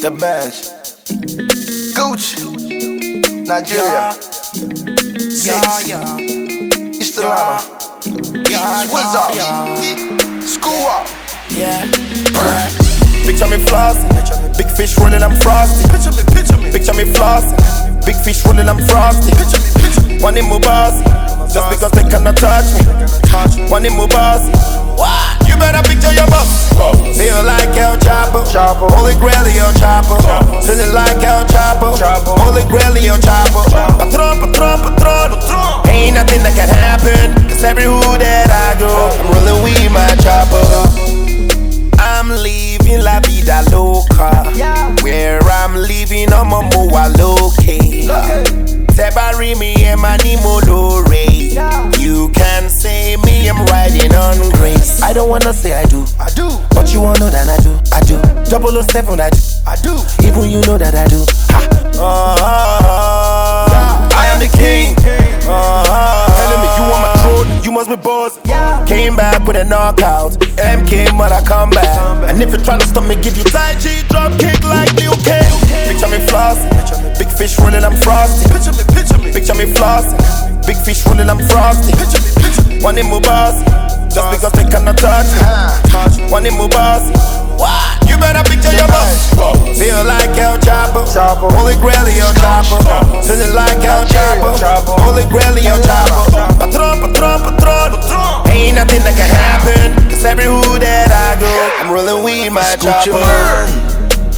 D'banj. Gucci. Nigeria. Yeah, yeah, East Atlanta. yeah, What's up? School up. yeah. Picture me flossing. Big fish rolling, I'm frosty. Picture me, picture me. Picture me flossing. Big fish rolling, I'm frosty. Picture me, picture me. One in my boss. Just because they cannot touch me. One in my boss. You better Chapo. Holy Grail, El Chapo. Feeling like El. Chapo. Holy Grail, El Chapo. Patron, patron, patron. Ain't nothing that can happen. Cause every hood that I go, I'm rolling with my chopper. I'm living la vida loca. Where I'm living, I'm a moa loke. Tebari me and molore. Yeah. You can say me, I'm riding on grace. I don't wanna say I do, I do. but you wanna know that I do. I do. Double O seven, I do. I do. Even you know that I do. Ha. Uh, I am the king. Uh, telling me you on my throne, you must be boss. Yeah. Came back with a knockout. MK, but I come back. And if you're trying to stop me, give you tight G drop kick like Liu Kang. Picture me flossing. Big fish rolling, I'm frosty. Picture me, picture me. Picture me flossing. Big fish rolling, I'm frosty. Picture me, picture me. One in my boss. Just because they cannot touch me. One in my boss. You better picture your boss. Feel like El Chapo. Chapo. Holy Grail, El Chapo. Feeling like El Chapo. Chapo. Holy Grail, El Chapo. Patron, patron, patron. Ain't nothing that can happen. Cause every hood that I go, I'm rolling with my chopper.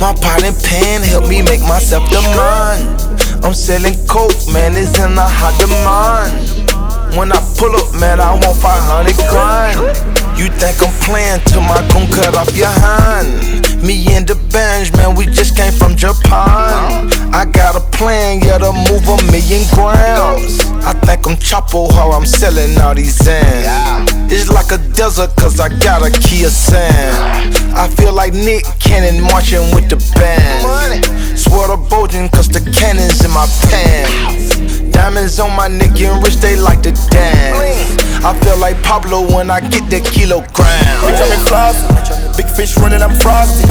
My pot and pen help me make myself the man. I'm selling coke, man, it's in a hot demand. When I pull up, man, I want 500 grand. You think I'm playing till my gun cut off your hand? Me and the bench, man, we just came from Japan. I got a plan, yeah, to move a million grams. I think I'm Chapo, how I'm selling all these ends. It's like a desert, cause I got a Kia Sand. I feel like Nick Cannon marching with the band. Swear to Bojan, cause the cannon's in my pants. Diamonds on my neck wrist, they like to dance. I feel like Pablo when I get the kilogram. Picture me flossing. Big fish rolling, I'm frosty.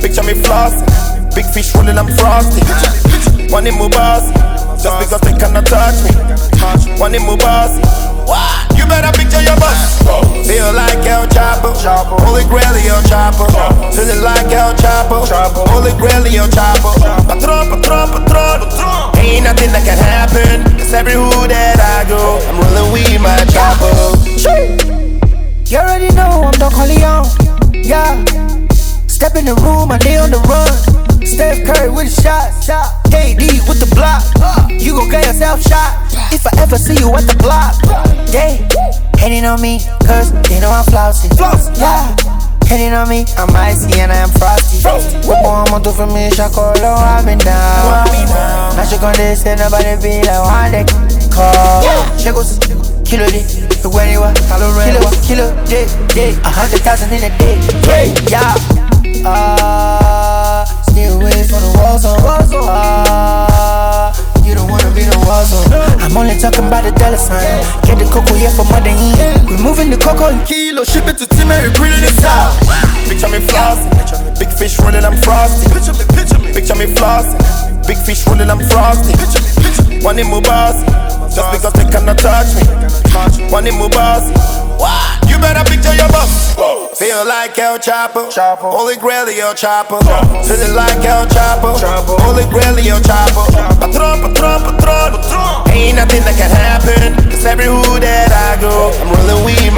Picture me, flossing. Big fish rolling, I'm frosty. One in my boss. Just because they cannot touch me. One in my boss. You better picture your boss. Feel like El Chapo. Holy Grail, El Chapo. Feeling like El. Chapo. Holy Grail, El Chapo. Nothing that can happen. Cause every hood that I go, I'm rolling with my chopper. You already know I'm Don Corleone. Yeah. Step in the room, I lay on the run. Steph Curry with a shot. KD with the block. You gon' get yourself shot. If I ever see you at the block. Yeah. Hating on me, cause they know I'm flossy. Yeah. Hating on me, I'm icy and I'm frosty. What more I'm do for me, Shakolo, I've been down. Now she gon' listen, nobody be like, one day. Call. She goes, kilo day. Where you are, kilo, kilo day, day. A hundred thousand in a day. Yeah. Uh, stay away from the war zone. Uh, you don't wanna be the war zone. I'm only talking about the dollar sign. Get the cocoa here for more than in. We moving the cocoa in kilo, ship it to Tim and put it in south. Picture me flossing, big fish rolling, I'm frosty. Picture me, picture me. Picture me flossing, big fish rolling, I'm frosty. Picture me, picture me. One in my boss, just because they cannot touch me. One in my boss, you better picture your boss. Feel like El Chapo, Chapo. Holy Grail, El Chapo. Feeling like El Chapo, Chapo. Holy Grail, El Chapo. Patron, patron, patron. Ain't nothing that can happen. Cause every hood that I go, I'm rolling chopper.